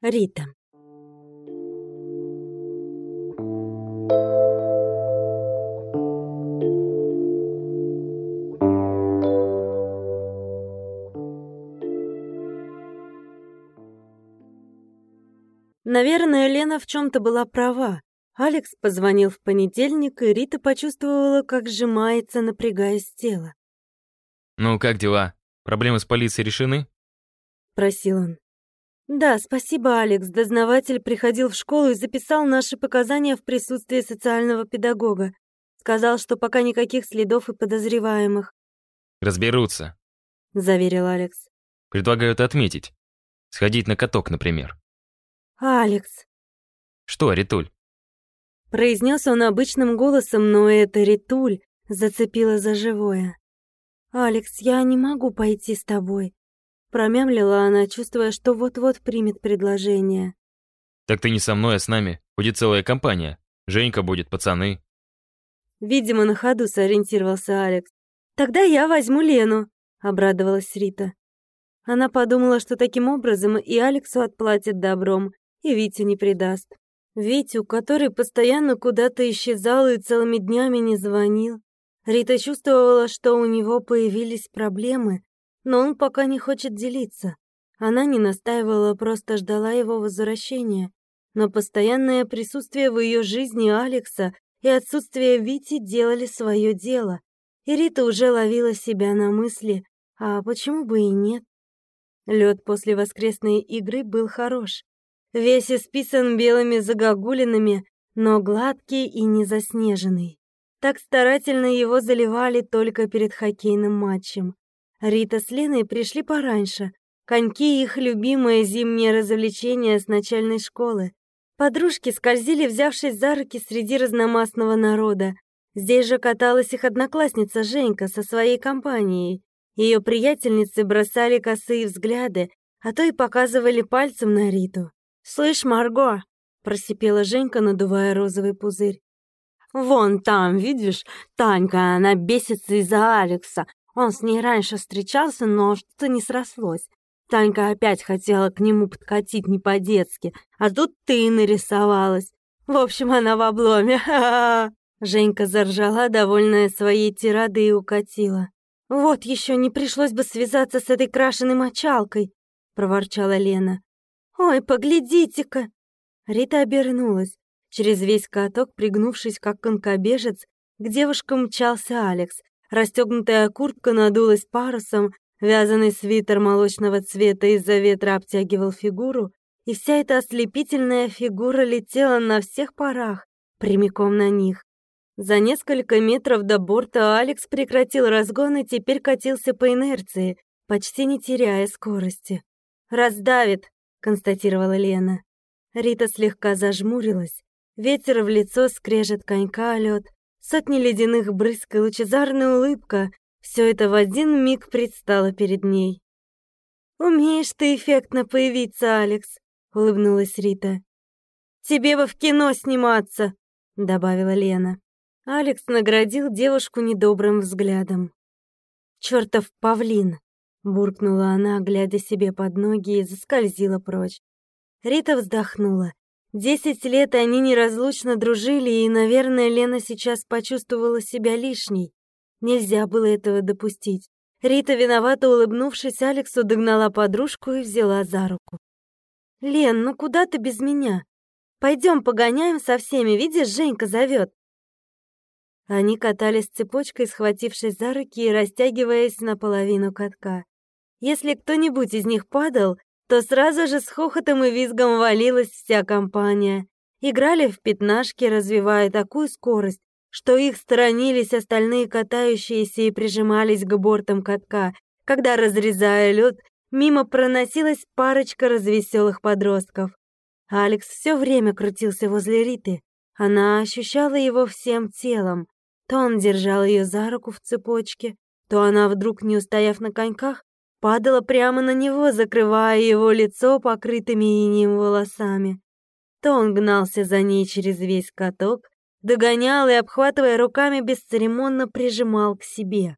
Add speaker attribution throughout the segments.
Speaker 1: Рита. Наверное, Лена в чем-то была права. Алекс позвонил в понедельник, и Рита почувствовала, как сжимается, напрягаясь тело.
Speaker 2: «Ну, как дела? Проблемы с полицией решены?»
Speaker 1: — просил он. «Да, спасибо, Алекс. Дознаватель приходил в школу и записал наши показания в присутствии социального педагога. Сказал, что пока никаких следов и подозреваемых».
Speaker 2: «Разберутся», —
Speaker 1: заверил Алекс.
Speaker 2: «Предлагаю это отметить. Сходить на каток, например».
Speaker 1: «Алекс».
Speaker 2: «Что, Ритуль?»
Speaker 1: Произнес он обычным голосом, но это Ритуль зацепила за живое. «Алекс, я не могу пойти с тобой. Промямлила она, чувствуя, что вот-вот примет предложение.
Speaker 2: «Так ты не со мной, а с нами. Будет целая компания. Женька будет, пацаны».
Speaker 1: Видимо, на ходу сориентировался Алекс. «Тогда я возьму Лену», — обрадовалась Рита. Она подумала, что таким образом и Алексу отплатит добром, и Витю не предаст. Витю, который постоянно куда-то исчезал и целыми днями не звонил. Рита чувствовала, что у него появились проблемы, но он пока не хочет делиться. Она не настаивала, просто ждала его возвращения. Но постоянное присутствие в ее жизни Алекса и отсутствие Вити делали свое дело. И Рита уже ловила себя на мысли, а почему бы и нет? Лед после воскресной игры был хорош. Весь исписан белыми загогулинами, но гладкий и не заснеженный. Так старательно его заливали только перед хоккейным матчем. Рита с Леной пришли пораньше. Коньки — их любимое зимнее развлечение с начальной школы. Подружки скользили, взявшись за руки среди разномастного народа. Здесь же каталась их одноклассница Женька со своей компанией. Ее приятельницы бросали косые взгляды, а то и показывали пальцем на Риту. «Слышь, Марго!» — просипела Женька, надувая розовый пузырь. «Вон там, видишь, Танька, она бесится из-за Алекса. Он с ней раньше встречался, но что-то не срослось. Танька опять хотела к нему подкатить не по-детски, а тут ты нарисовалась. В общем, она в обломе. Женька заржала, довольная своей тирадой, и укатила. «Вот еще не пришлось бы связаться с этой крашеной мочалкой», — проворчала Лена. «Ой, поглядите-ка!» Рита обернулась. Через весь каток, пригнувшись как конкобежец, к девушкам мчался Алекс, Расстегнутая куртка надулась парусом, вязаный свитер молочного цвета из-за ветра обтягивал фигуру, и вся эта ослепительная фигура летела на всех парах, прямиком на них. За несколько метров до борта Алекс прекратил разгон и теперь катился по инерции, почти не теряя скорости. «Раздавит», — констатировала Лена. Рита слегка зажмурилась. Ветер в лицо скрежет конька о лед, Сотни ледяных брызг и лучезарная улыбка — все это в один миг предстало перед ней. «Умеешь ты эффектно появиться, Алекс», — улыбнулась Рита. «Тебе бы в кино сниматься», — добавила Лена. Алекс наградил девушку недобрым взглядом. «Чёртов павлин!» — буркнула она, глядя себе под ноги, и заскользила прочь. Рита вздохнула. Десять лет они неразлучно дружили, и, наверное, Лена сейчас почувствовала себя лишней. Нельзя было этого допустить. Рита, виновато улыбнувшись, Алексу догнала подружку и взяла за руку. «Лен, ну куда ты без меня? Пойдем погоняем со всеми, видишь, Женька зовет». Они катались цепочкой, схватившись за руки и растягиваясь наполовину катка. Если кто-нибудь из них падал, то сразу же с хохотом и визгом валилась вся компания. Играли в пятнашки, развивая такую скорость, что их сторонились остальные катающиеся и прижимались к бортам катка, когда, разрезая лед, мимо проносилась парочка развеселых подростков. Алекс все время крутился возле Риты. Она ощущала его всем телом. То он держал ее за руку в цепочке, то она, вдруг не устояв на коньках, падала прямо на него, закрывая его лицо покрытыми инеем волосами. То он гнался за ней через весь каток, догонял и, обхватывая руками, бесцеремонно прижимал к себе.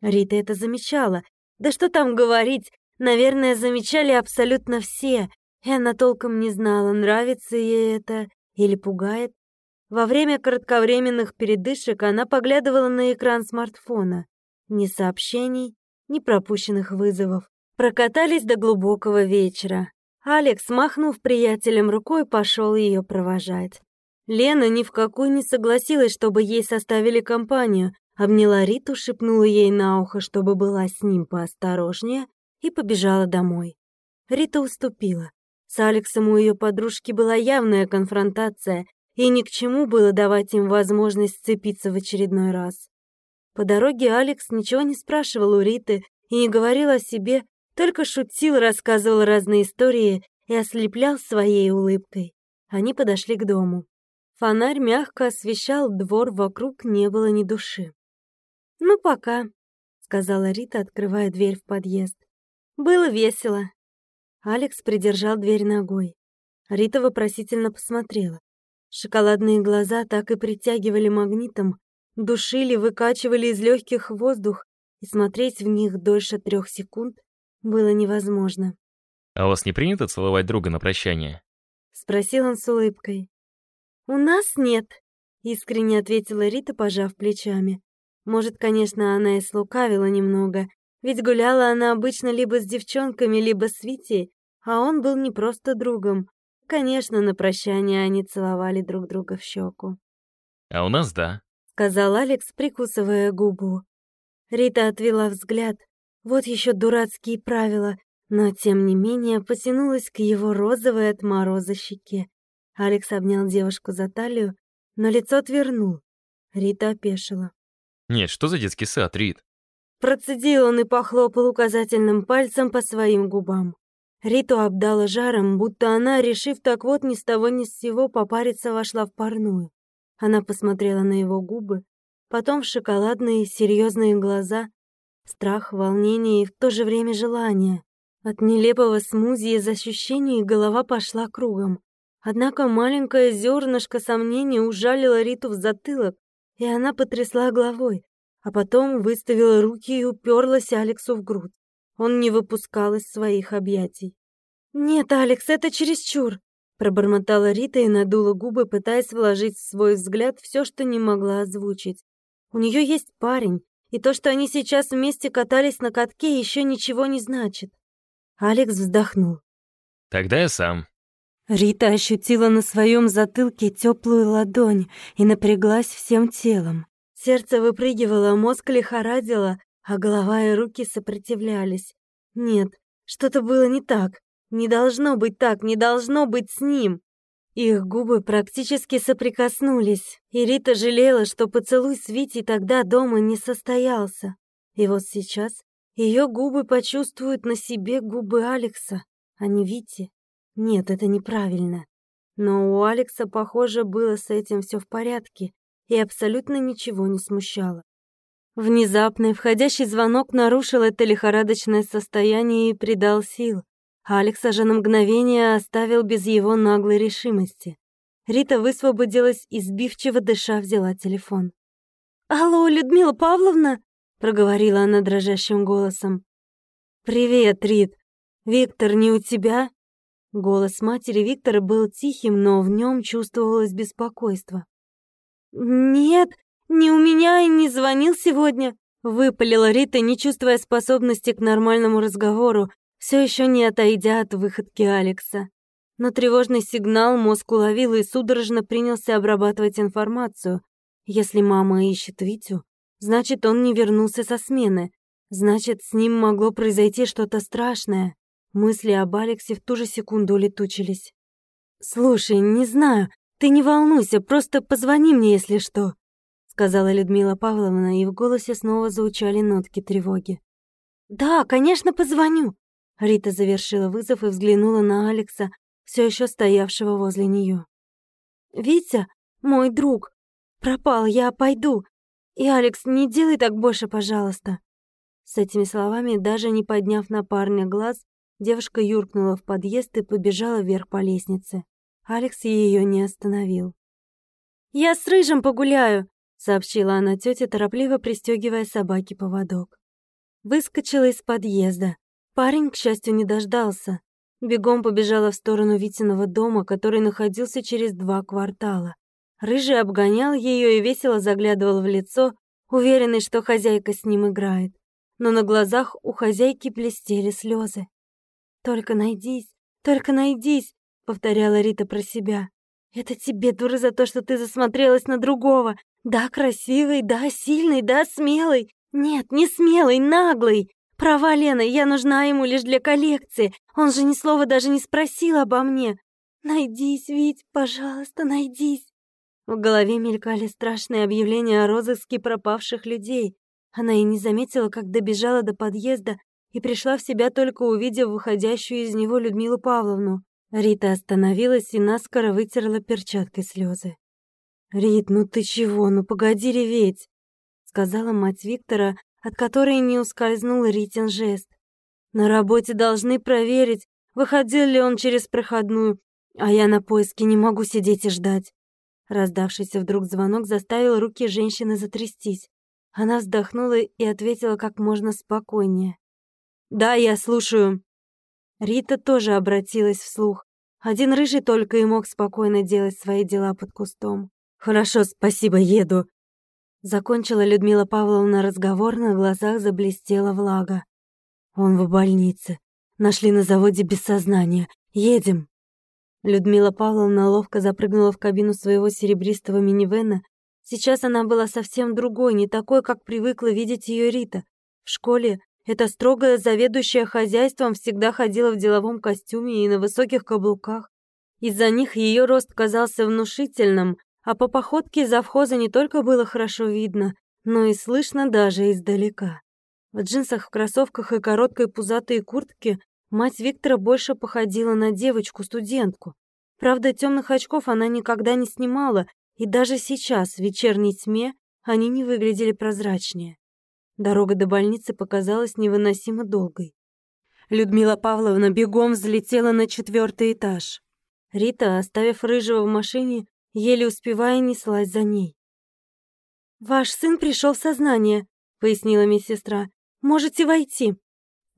Speaker 1: Рита это замечала. Да что там говорить, наверное, замечали абсолютно все. и она толком не знала, нравится ей это или пугает. Во время кратковременных передышек она поглядывала на экран смартфона. Ни сообщений, ни пропущенных вызовов. Прокатались до глубокого вечера. Алекс, махнув приятелем рукой, пошел ее провожать. Лена ни в какую не согласилась, чтобы ей составили компанию, обняла Риту, шепнула ей на ухо, чтобы была с ним поосторожнее, и побежала домой. Рита уступила. С Алексом у ее подружки была явная конфронтация, и ни к чему было давать им возможность сцепиться в очередной раз. По дороге Алекс ничего не спрашивал у Риты и не говорил о себе, только шутил, рассказывал разные истории и ослеплял своей улыбкой. Они подошли к дому. Фонарь мягко освещал двор, вокруг не было ни души. «Ну, пока», — сказала Рита, открывая дверь в подъезд. «Было весело». Алекс придержал дверь ногой. Рита вопросительно посмотрела. Шоколадные глаза так и притягивали магнитом, душили, выкачивали из легких воздух, и смотреть в них дольше трех секунд было невозможно.
Speaker 2: «А у вас не принято целовать друга на прощание?»
Speaker 1: — спросил он с улыбкой. «У нас нет», — искренне ответила Рита, пожав плечами. Может, конечно, она и слукавила немного, ведь гуляла она обычно либо с девчонками, либо с Витей, а он был не просто другом. Конечно, на прощание они целовали друг друга в щеку.
Speaker 2: «А у нас да», —
Speaker 1: сказал Алекс, прикусывая губу. Рита отвела взгляд. Вот еще дурацкие правила, но тем не менее потянулась к его розовой от мороза щеке. Алекс обнял девушку за талию, но лицо отвернул. Рита опешила.
Speaker 2: «Нет, что за детский сад, Рит?»
Speaker 1: Процедил он и похлопал указательным пальцем по своим губам. Риту обдала жаром, будто она, решив так вот ни с того ни с сего попариться, вошла в парную. Она посмотрела на его губы, потом в шоколадные серьезные глаза, страх, волнение и в то же время желание. От нелепого смузи из ощущений голова пошла кругом. Однако маленькое зернышко сомнения ужалило Риту в затылок, и она потрясла головой, а потом выставила руки и уперлась Алексу в грудь. Он не выпускал из своих объятий. «Нет, Алекс, это чересчур!» Пробормотала Рита и надула губы, пытаясь вложить в свой взгляд все, что не могла озвучить. У нее есть парень, и то, что они сейчас вместе катались на катке, еще ничего не значит. Алекс вздохнул.
Speaker 2: «Тогда я сам»,
Speaker 1: Рита ощутила на своем затылке теплую ладонь и напряглась всем телом. Сердце выпрыгивало, мозг лихорадило, а голова и руки сопротивлялись. Нет, что-то было не так. Не должно быть так, не должно быть с ним. Их губы практически соприкоснулись, и Рита жалела, что поцелуй с Витей тогда дома не состоялся. И вот сейчас ее губы почувствуют на себе губы Алекса, а не Вити. Нет, это неправильно. Но у Алекса, похоже, было с этим все в порядке и абсолютно ничего не смущало. Внезапный входящий звонок нарушил это лихорадочное состояние и придал сил. Алекса же на мгновение оставил без его наглой решимости. Рита высвободилась и, сбивчиво дыша, взяла телефон. «Алло, Людмила Павловна?» — проговорила она дрожащим голосом. «Привет, Рит. Виктор не у тебя?» Голос матери Виктора был тихим, но в нем чувствовалось беспокойство. «Нет, не у меня и не звонил сегодня», — выпалила Рита, не чувствуя способности к нормальному разговору, все еще не отойдя от выходки Алекса. Но тревожный сигнал мозг уловил и судорожно принялся обрабатывать информацию. Если мама ищет Витю, значит, он не вернулся со смены. Значит, с ним могло произойти что-то страшное. Мысли об Алексе в ту же секунду улетучились. «Слушай, не знаю, ты не волнуйся, просто позвони мне, если что», сказала Людмила Павловна, и в голосе снова звучали нотки тревоги. «Да, конечно, позвоню», Рита завершила вызов и взглянула на Алекса, все еще стоявшего возле нее. «Витя, мой друг, пропал, я пойду. И, Алекс, не делай так больше, пожалуйста». С этими словами, даже не подняв на парня глаз, девушка юркнула в подъезд и побежала вверх по лестнице. Алекс ее не остановил. «Я с Рыжим погуляю», — сообщила она тете, торопливо пристегивая собаке поводок. Выскочила из подъезда. Парень, к счастью, не дождался. Бегом побежала в сторону Витиного дома, который находился через два квартала. Рыжий обгонял ее и весело заглядывал в лицо, уверенный, что хозяйка с ним играет. Но на глазах у хозяйки блестели слезы. «Только найдись, только найдись», — повторяла Рита про себя. «Это тебе, дура, за то, что ты засмотрелась на другого. Да, красивый, да, сильный, да, смелый. Нет, не смелый, наглый. Права, Лена, я нужна ему лишь для коллекции. Он же ни слова даже не спросил обо мне. Найдись, Вить, пожалуйста, найдись. В голове мелькали страшные объявления о розыске пропавших людей. Она и не заметила, как добежала до подъезда и пришла в себя только увидев выходящую из него Людмилу Павловну. Рита остановилась и наскоро вытерла перчаткой слезы. «Рит, ну ты чего? Ну погоди реветь!» сказала мать Виктора, от которой не ускользнул Ритин жест. «На работе должны проверить, выходил ли он через проходную, а я на поиске не могу сидеть и ждать». Раздавшийся вдруг звонок заставил руки женщины затрястись. Она вздохнула и ответила как можно спокойнее. «Да, я слушаю». Рита тоже обратилась вслух. Один рыжий только и мог спокойно делать свои дела под кустом. «Хорошо, спасибо, еду». Закончила Людмила Павловна разговор, на глазах заблестела влага. «Он в больнице. Нашли на заводе без сознания. Едем». Людмила Павловна ловко запрыгнула в кабину своего серебристого минивэна. Сейчас она была совсем другой, не такой, как привыкла видеть ее Рита. В школе эта строгая заведующая хозяйством всегда ходила в деловом костюме и на высоких каблуках. Из-за них ее рост казался внушительным, а по походке завхоза не только было хорошо видно, но и слышно даже издалека. В джинсах, в кроссовках и короткой пузатой куртке мать Виктора больше походила на девочку-студентку. Правда, темных очков она никогда не снимала, и даже сейчас, в вечерней тьме, они не выглядели прозрачнее. Дорога до больницы показалась невыносимо долгой. Людмила Павловна бегом взлетела на четвертый этаж. Рита, оставив Рыжего в машине, еле успевая, неслась за ней. «Ваш сын пришел в сознание», — пояснила медсестра. «Можете войти».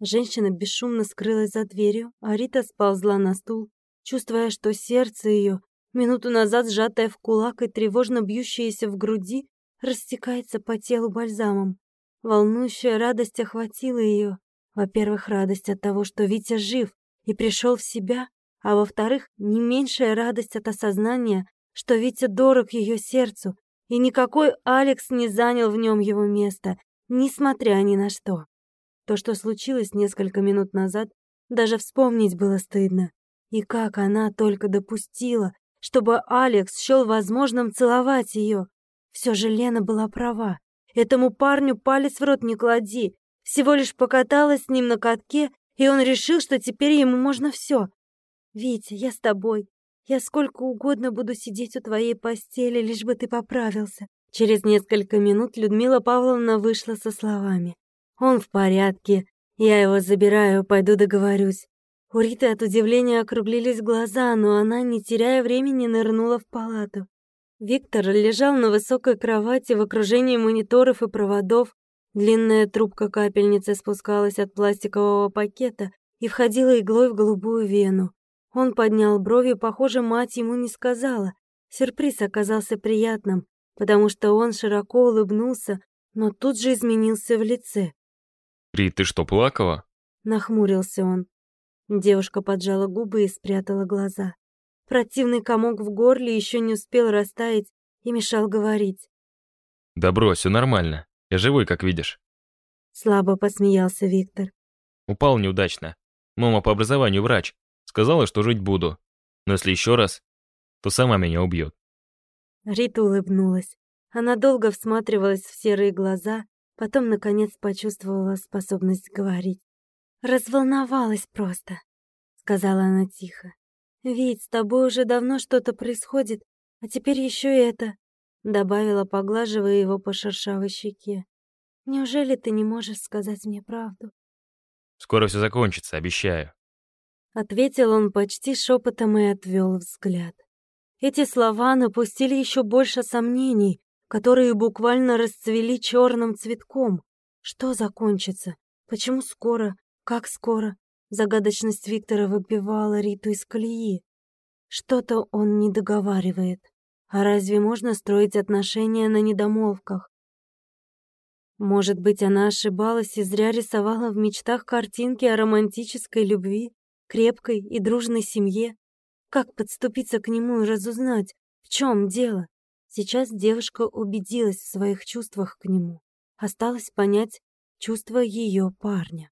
Speaker 1: Женщина бесшумно скрылась за дверью, а Рита сползла на стул, чувствуя, что сердце ее, минуту назад сжатое в кулак и тревожно бьющееся в груди, растекается по телу бальзамом. Волнующая радость охватила ее. Во-первых, радость от того, что Витя жив и пришел в себя, а во-вторых, не меньшая радость от осознания, что Витя дорог ее сердцу, и никакой Алекс не занял в нем его место, несмотря ни на что. То, что случилось несколько минут назад, даже вспомнить было стыдно. И как она только допустила, чтобы Алекс счел возможным целовать ее. Все же Лена была права. Этому парню палец в рот не клади. Всего лишь покаталась с ним на катке, и он решил, что теперь ему можно все. «Витя, я с тобой. Я сколько угодно буду сидеть у твоей постели, лишь бы ты поправился». Через несколько минут Людмила Павловна вышла со словами. «Он в порядке. Я его забираю, пойду договорюсь». У Риты от удивления округлились глаза, но она, не теряя времени, нырнула в палату. Виктор лежал на высокой кровати в окружении мониторов и проводов. Длинная трубка капельницы спускалась от пластикового пакета и входила иглой в голубую вену. Он поднял брови, похоже, мать ему не сказала. Сюрприз оказался приятным, потому что он широко улыбнулся, но тут же изменился в лице.
Speaker 2: «Рит, ты что, плакала?»
Speaker 1: Нахмурился он. Девушка поджала губы и спрятала глаза. Противный комок в горле еще не успел растаять и мешал говорить.
Speaker 2: «Да брось, все нормально. Я живой, как видишь».
Speaker 1: Слабо посмеялся Виктор.
Speaker 2: Упал неудачно. Мама по образованию врач. Сказала, что жить буду. Но если еще раз, то сама меня убьет.
Speaker 1: Рита улыбнулась. Она долго всматривалась в серые глаза, потом, наконец, почувствовала способность говорить. «Разволновалась просто», — сказала она тихо. «Ведь с тобой уже давно что-то происходит, а теперь еще это», — добавила, поглаживая его по шершавой щеке. «Неужели ты не можешь сказать мне правду?»
Speaker 2: «Скоро все закончится, обещаю».
Speaker 1: Ответил он почти шепотом и отвел взгляд. Эти слова напустили еще больше сомнений, которые буквально расцвели черным цветком. Что закончится? Почему скоро? Как скоро? Загадочность Виктора выбивала Риту из колеи. Что-то он не договаривает. А разве можно строить отношения на недомолвках? Может быть, она ошибалась и зря рисовала в мечтах картинки о романтической любви, крепкой и дружной семье? Как подступиться к нему и разузнать, в чем дело? Сейчас девушка убедилась в своих чувствах к нему. Осталось понять чувства ее парня.